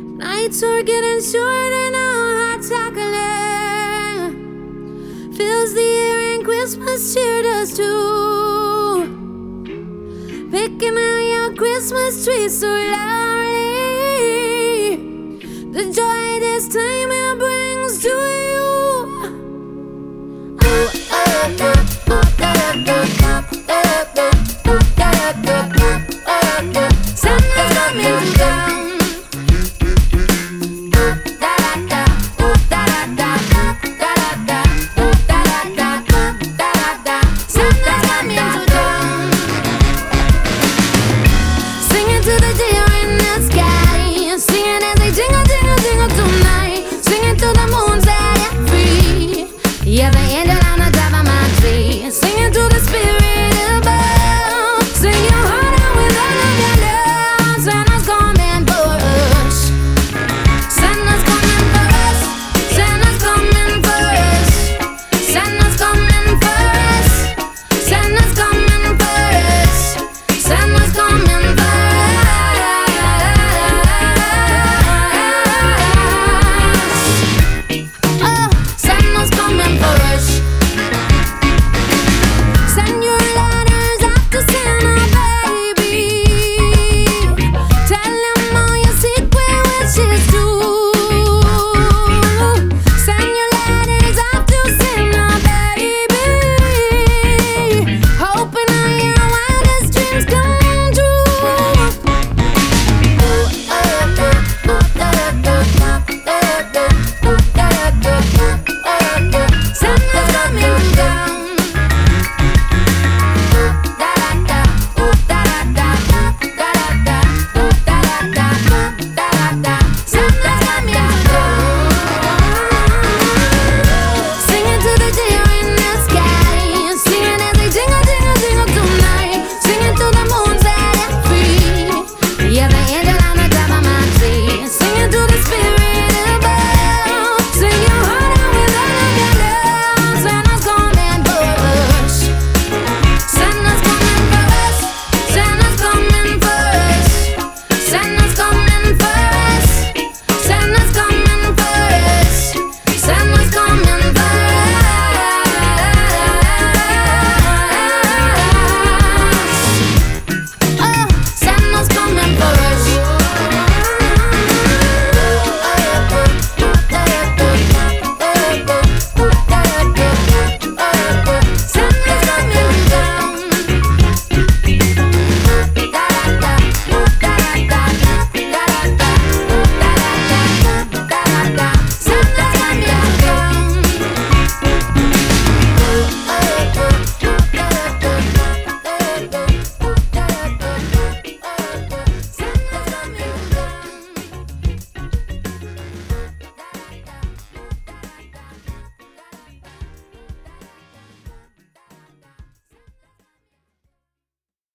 Nights are getting shorter now, hot chocolate fills the air and Christmas cheer does too. Picking out your Christmas tree so loudly, the joy this time.